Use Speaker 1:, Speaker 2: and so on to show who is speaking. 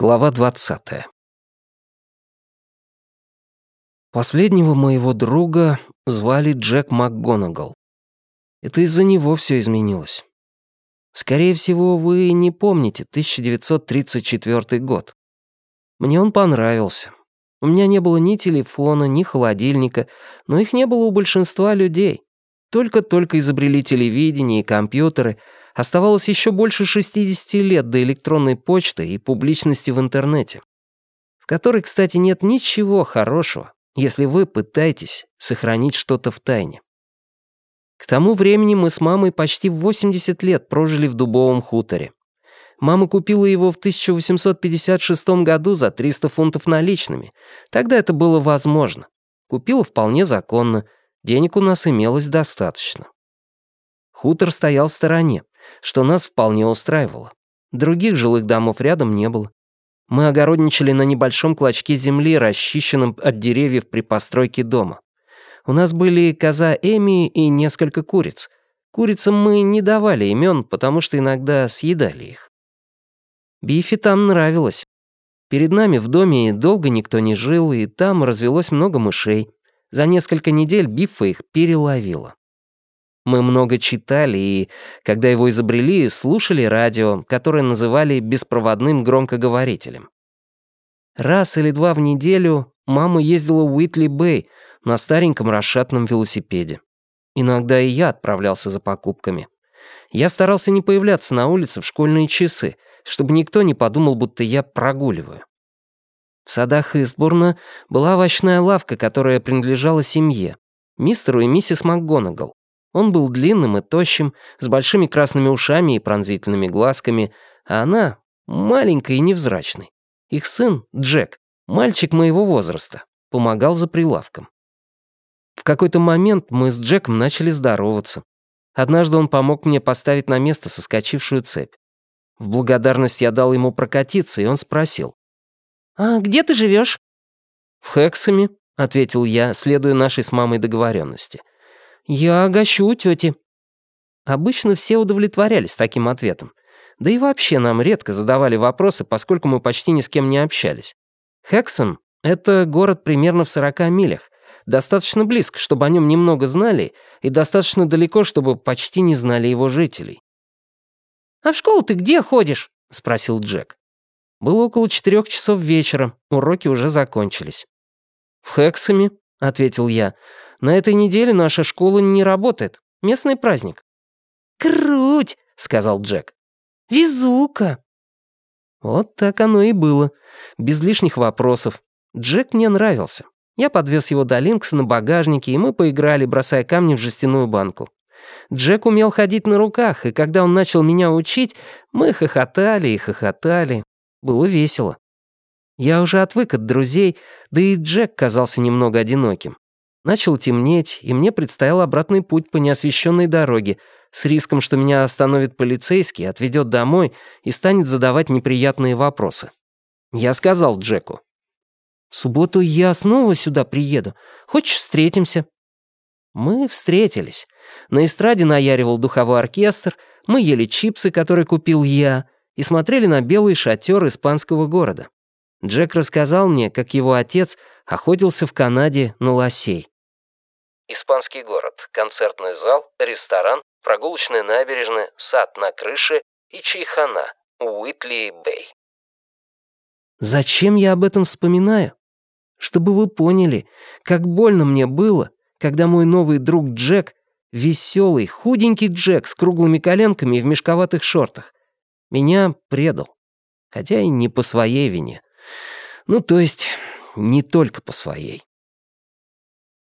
Speaker 1: Глава 20. Последнего моего друга звали Джек МакГонагал. Это из-за него все изменилось. Скорее всего, вы не помните 1934 год. Мне он понравился. У меня не было ни телефона, ни холодильника, но их не было у большинства людей. Только-только изобрели телевидение и компьютеры, оставалось еще больше 60 лет до электронной почты и публичности в интернете, в которой, кстати, нет ничего хорошего, если вы пытаетесь сохранить что-то в тайне. К тому времени мы с мамой почти 80 лет прожили в дубовом хуторе. Мама купила его в 1856 году за 300 фунтов наличными. Тогда это было возможно. Купила вполне законно — Денег у нас имелось достаточно. Хутор стоял в стороне, что нас вполне устраивало. Других жилых домов рядом не было. Мы огородничали на небольшом клочке земли, расчищенном от деревьев при постройке дома. У нас были коза Эми и несколько куриц. Курицам мы не давали имен, потому что иногда съедали их. Бифи там нравилось. Перед нами в доме долго никто не жил, и там развелось много мышей. За несколько недель Биффа их переловила. Мы много читали и, когда его изобрели, слушали радио, которое называли беспроводным громкоговорителем. Раз или два в неделю мама ездила в Уитли-Бэй на стареньком расшатном велосипеде. Иногда и я отправлялся за покупками. Я старался не появляться на улице в школьные часы, чтобы никто не подумал, будто я прогуливаю. В садах Истбурна была овощная лавка, которая принадлежала семье, мистеру и миссис МакГонагал. Он был длинным и тощим, с большими красными ушами и пронзительными глазками, а она — маленькой и невзрачной. Их сын, Джек, мальчик моего возраста, помогал за прилавком. В какой-то момент мы с Джеком начали здороваться. Однажды он помог мне поставить на место соскочившую цепь. В благодарность я дал ему прокатиться, и он спросил. «А где ты живешь? «В Хексами», — ответил я, следуя нашей с мамой договоренности. «Я гощу у тети». Обычно все удовлетворялись таким ответом. Да и вообще нам редко задавали вопросы, поскольку мы почти ни с кем не общались. Хексом — это город примерно в 40 милях, достаточно близко, чтобы о нем немного знали, и достаточно далеко, чтобы почти не знали его жителей. «А в школу ты где ходишь?» — спросил Джек. Было около четырех часов вечера, уроки уже закончились. «В Хексами», — ответил я. «На этой неделе наша школа не работает. Местный праздник».
Speaker 2: «Круть», — сказал Джек. «Везука».
Speaker 1: Вот так оно и было. Без лишних вопросов. Джек мне нравился. Я подвез его до Линкса на багажнике, и мы поиграли, бросая камни в жестяную банку. Джек умел ходить на руках, и когда он начал меня учить, мы хохотали и хохотали. Было весело. Я уже отвык от друзей, да и Джек казался немного одиноким. Начал темнеть, и мне предстоял обратный путь по неосвещенной дороге, с риском, что меня остановит полицейский, отведет домой и станет задавать неприятные вопросы. Я сказал Джеку. «В субботу я снова сюда приеду. Хочешь, встретимся?» Мы встретились. На эстраде наяривал духовой оркестр, мы ели чипсы, которые купил я, и смотрели на белый шатер испанского города. Джек рассказал мне, как его отец охотился в Канаде на лосей. Испанский город, концертный зал, ресторан, прогулочная набережная, сад на крыше и чайхана, Уитли-Бэй. Зачем я об этом вспоминаю? Чтобы вы поняли, как больно мне было, когда мой новый друг Джек, веселый, худенький Джек с круглыми коленками и в мешковатых шортах, меня предал. Хотя и не по своей вине. Ну, то есть, не только по своей.